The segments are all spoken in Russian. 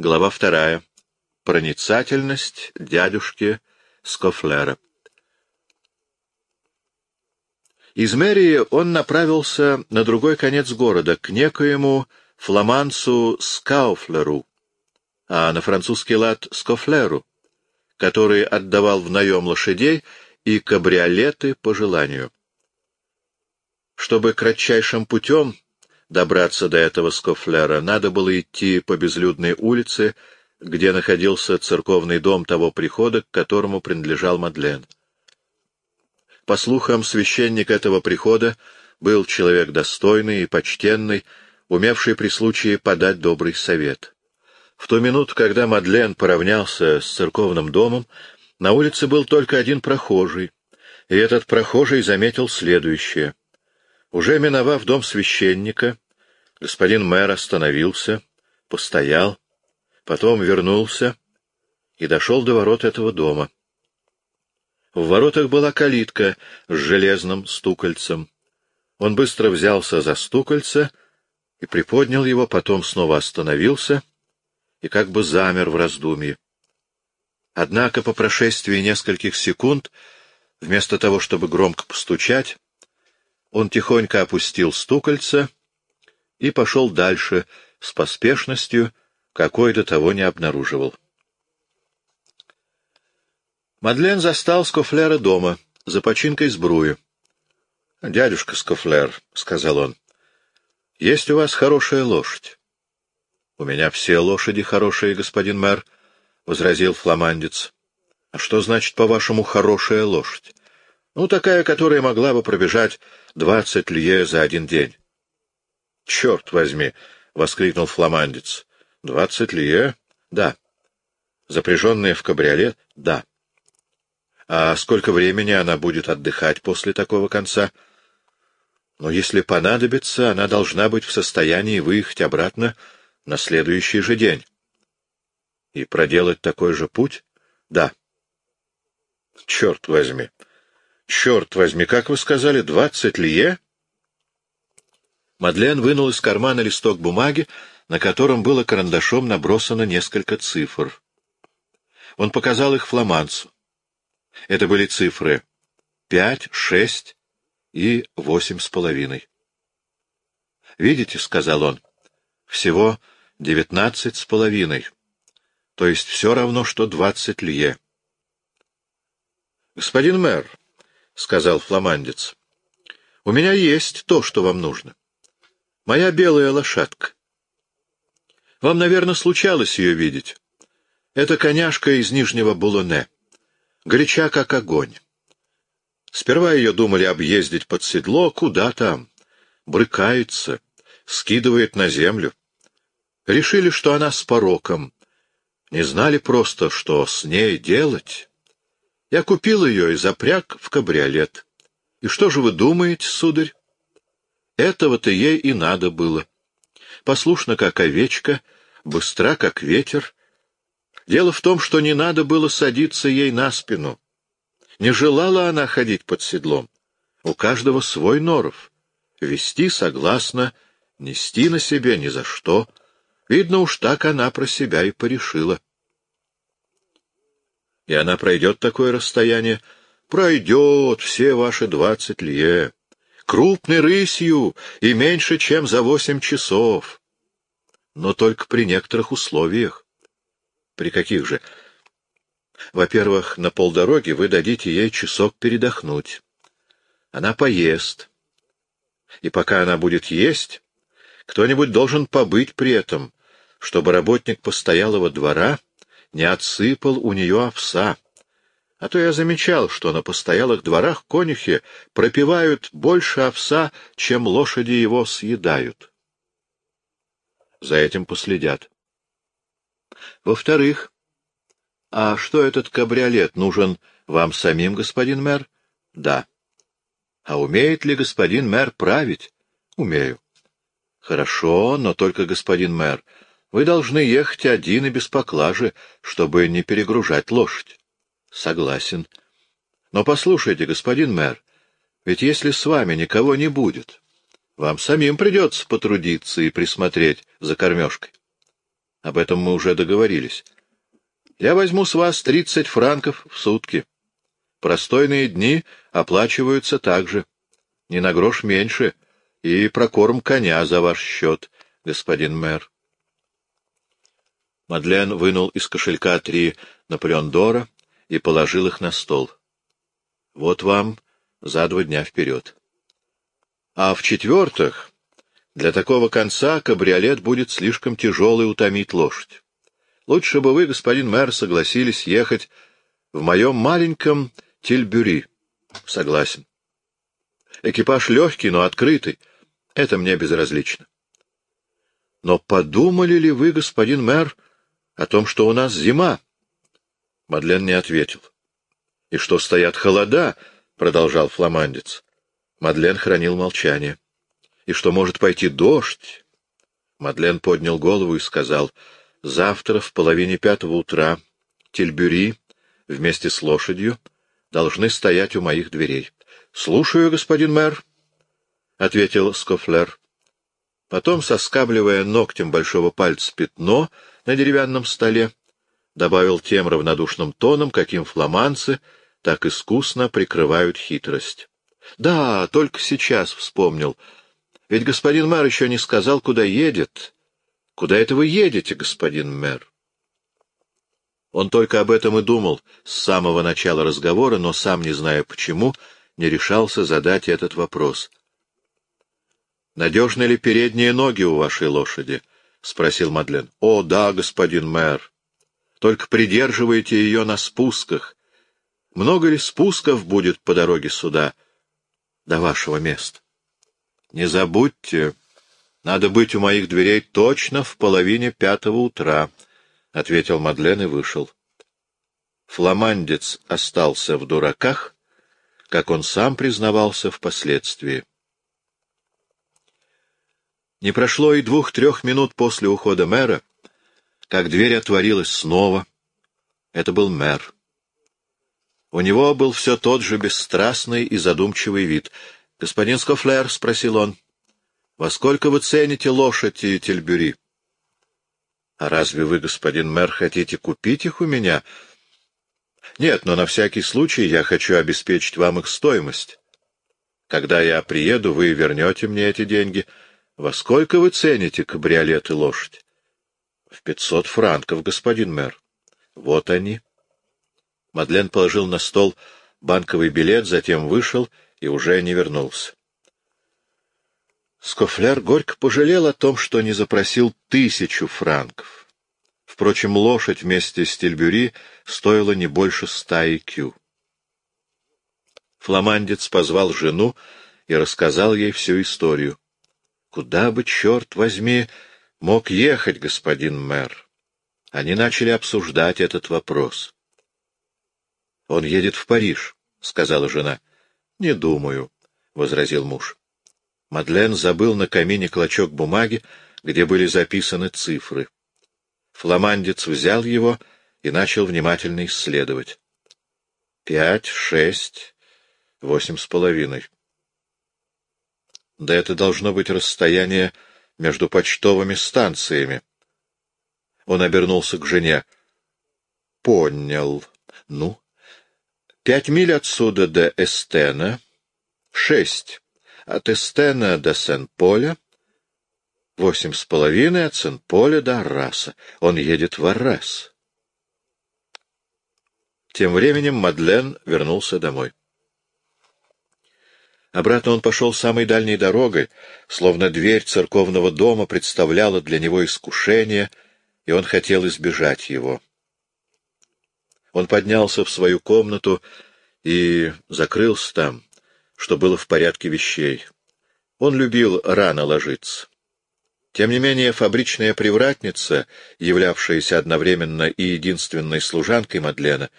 Глава вторая. Проницательность дядюшки Скофлера. Из мэрии он направился на другой конец города, к некоему фламанцу Скауфлеру, а на французский лад Скофлеру, который отдавал в наем лошадей и кабриолеты по желанию. Чтобы кратчайшим путем добраться до этого Скофлера, надо было идти по безлюдной улице, где находился церковный дом того прихода, к которому принадлежал Мадлен. По слухам, священник этого прихода был человек достойный и почтенный, умевший при случае подать добрый совет. В ту минуту, когда Мадлен поравнялся с церковным домом, на улице был только один прохожий, и этот прохожий заметил следующее. Уже миновав дом священника, господин мэр остановился, постоял, потом вернулся и дошел до ворот этого дома. В воротах была калитка с железным стукольцем. Он быстро взялся за стукольце и приподнял его, потом снова остановился и как бы замер в раздумье. Однако по прошествии нескольких секунд, вместо того, чтобы громко постучать, он тихонько опустил стукольце и пошел дальше с поспешностью, какой до того не обнаруживал. Мадлен застал Скофлера дома, за починкой сбруи. — Дядюшка Скофлер, — сказал он, — есть у вас хорошая лошадь. — У меня все лошади хорошие, господин мэр, — возразил фламандец. — А что значит, по-вашему, хорошая лошадь? — Ну, такая, которая могла бы пробежать двадцать лье за один день. — Черт возьми! — воскликнул фламандец. — Двадцать лье? — Да. — Запряженная в кабриолет? — Да. — а сколько времени она будет отдыхать после такого конца? Но если понадобится, она должна быть в состоянии выехать обратно на следующий же день. И проделать такой же путь? Да. Черт возьми! Черт возьми, как вы сказали, двадцать лие? Мадлен вынул из кармана листок бумаги, на котором было карандашом набросано несколько цифр. Он показал их фламанцу. Это были цифры пять, шесть и восемь с половиной. «Видите», — сказал он, — «всего девятнадцать с половиной, то есть все равно, что двадцать лье». «Господин мэр», — сказал фламандец, — «у меня есть то, что вам нужно. Моя белая лошадка. Вам, наверное, случалось ее видеть. Это коняшка из Нижнего Булоне горяча как огонь. Сперва ее думали объездить под седло, куда там, брыкается, скидывает на землю. Решили, что она с пороком. Не знали просто, что с ней делать. Я купил ее и запряг в кабриолет. И что же вы думаете, сударь? Этого-то ей и надо было. Послушна, как овечка, быстра, как ветер, Дело в том, что не надо было садиться ей на спину. Не желала она ходить под седлом. У каждого свой норов. Вести согласно, нести на себе ни за что. Видно уж так она про себя и порешила. И она пройдет такое расстояние? Пройдет все ваши двадцать лье. Крупной рысью и меньше, чем за восемь часов. Но только при некоторых условиях. При каких же? Во-первых, на полдороги вы дадите ей часок передохнуть. Она поест. И пока она будет есть, кто-нибудь должен побыть при этом, чтобы работник постоялого двора не отсыпал у нее овса. А то я замечал, что на постоялых дворах конюхи пропивают больше овса, чем лошади его съедают. За этим последят. Во-вторых, а что этот кабриолет нужен вам самим, господин мэр? Да. А умеет ли господин мэр править? Умею. Хорошо, но только, господин мэр, вы должны ехать один и без поклажи, чтобы не перегружать лошадь. Согласен. Но послушайте, господин мэр, ведь если с вами никого не будет, вам самим придется потрудиться и присмотреть за кормежкой. Об этом мы уже договорились. Я возьму с вас тридцать франков в сутки. Простойные дни оплачиваются также. Не на грош меньше. И прокорм коня за ваш счет, господин мэр. Мадлен вынул из кошелька три Наполеон Дора и положил их на стол. Вот вам за два дня вперед. А в-четвертых, для такого конца кабриолет будет слишком тяжелый утомить лошадь. Лучше бы вы, господин мэр, согласились ехать в моем маленьком Тильбюри. Согласен. Экипаж легкий, но открытый. Это мне безразлично. Но подумали ли вы, господин мэр, о том, что у нас зима? Мадлен не ответил. — И что стоят холода, — продолжал фламандец. Мадлен хранил молчание. — И что может пойти дождь? Мадлен поднял голову и сказал, — Завтра в половине пятого утра Тильбюри вместе с лошадью должны стоять у моих дверей. — Слушаю, господин мэр, — ответил Скофлер. Потом, соскабливая ногтем большого пальца пятно на деревянном столе, добавил тем равнодушным тоном, каким фламанцы так искусно прикрывают хитрость. — Да, только сейчас вспомнил. Ведь господин мэр еще не сказал, куда едет. Куда это вы едете, господин мэр? Он только об этом и думал с самого начала разговора, но сам, не зная почему, не решался задать этот вопрос. «Надежны ли передние ноги у вашей лошади?» — спросил Мадлен. «О, да, господин мэр. Только придерживайте ее на спусках. Много ли спусков будет по дороге сюда, до вашего места? Не забудьте, надо быть у моих дверей точно в половине пятого утра». — ответил Мадлен и вышел. Фламандец остался в дураках, как он сам признавался впоследствии. Не прошло и двух-трех минут после ухода мэра, как дверь отворилась снова. Это был мэр. У него был все тот же бесстрастный и задумчивый вид. — Господин Скофлер, — спросил он, — во сколько вы цените лошадь и тельбюри? — а разве вы, господин мэр, хотите купить их у меня? Нет, но на всякий случай я хочу обеспечить вам их стоимость. Когда я приеду, вы вернете мне эти деньги. Во сколько вы цените кабриолет и лошадь? В пятьсот франков, господин мэр. Вот они. Мадлен положил на стол банковый билет, затем вышел и уже не вернулся. Скофляр горько пожалел о том, что не запросил тысячу франков. Впрочем, лошадь вместе с Тельбюри стоила не больше ста икю. Фламандец позвал жену и рассказал ей всю историю. Куда бы, черт возьми, мог ехать господин мэр? Они начали обсуждать этот вопрос. — Он едет в Париж, — сказала жена. — Не думаю, — возразил муж. Мадлен забыл на камине клочок бумаги, где были записаны цифры. Фламандец взял его и начал внимательно исследовать. Пять, шесть, восемь с половиной. Да это должно быть расстояние между почтовыми станциями. Он обернулся к жене. Понял. Ну, пять миль отсюда до Эстена, шесть от Эстена до Сен-Поля, восемь с половиной от Сен-Поля до Арраса. Он едет в Аррас. Тем временем Мадлен вернулся домой. Обратно он пошел самой дальней дорогой, словно дверь церковного дома представляла для него искушение, и он хотел избежать его. Он поднялся в свою комнату и закрылся там что было в порядке вещей. Он любил рано ложиться. Тем не менее, фабричная привратница, являвшаяся одновременно и единственной служанкой Мадлена,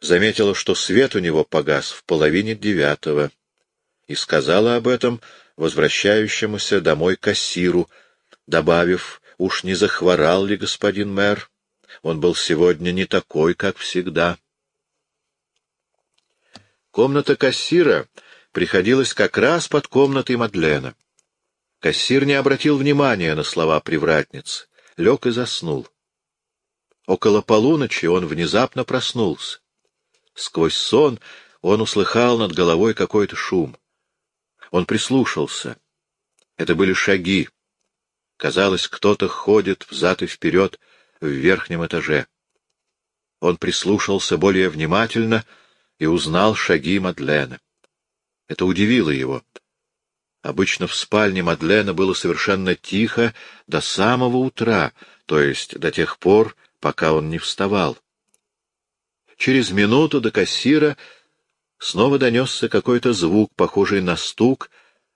заметила, что свет у него погас в половине девятого, и сказала об этом возвращающемуся домой кассиру, добавив, уж не захворал ли господин мэр, он был сегодня не такой, как всегда. Комната кассира приходилась как раз под комнатой Мадлена. Кассир не обратил внимания на слова привратницы, лег и заснул. Около полуночи он внезапно проснулся. Сквозь сон он услыхал над головой какой-то шум. Он прислушался. Это были шаги. Казалось, кто-то ходит взад и вперед в верхнем этаже. Он прислушался более внимательно и узнал шаги Мадлена. Это удивило его. Обычно в спальне Мадлена было совершенно тихо до самого утра, то есть до тех пор, пока он не вставал. Через минуту до кассира снова донесся какой-то звук, похожий на стук,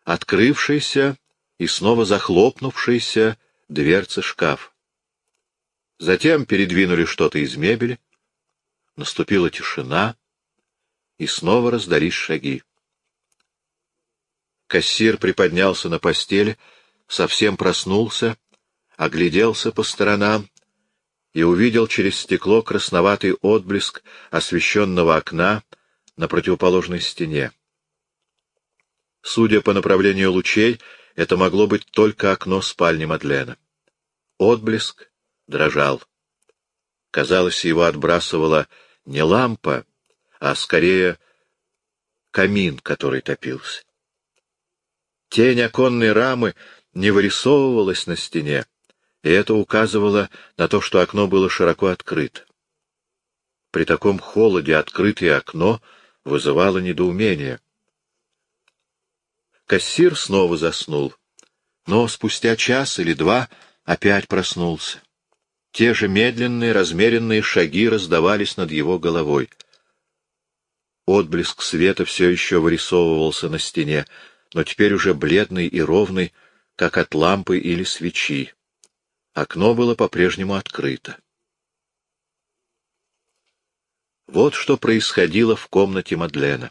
открывшийся и снова захлопнувшийся дверцы шкаф. Затем передвинули что-то из мебели, наступила тишина, и снова раздались шаги. Кассир приподнялся на постели, совсем проснулся, огляделся по сторонам и увидел через стекло красноватый отблеск освещенного окна на противоположной стене. Судя по направлению лучей, это могло быть только окно спальни Мадлена. Отблеск дрожал. Казалось, его отбрасывала не лампа, а скорее камин, который топился. Тень оконной рамы не вырисовывалась на стене, и это указывало на то, что окно было широко открыто. При таком холоде открытое окно вызывало недоумение. Кассир снова заснул, но спустя час или два опять проснулся. Те же медленные, размеренные шаги раздавались над его головой. Отблеск света все еще вырисовывался на стене, но теперь уже бледный и ровный, как от лампы или свечи. Окно было по-прежнему открыто. Вот что происходило в комнате Мадлена.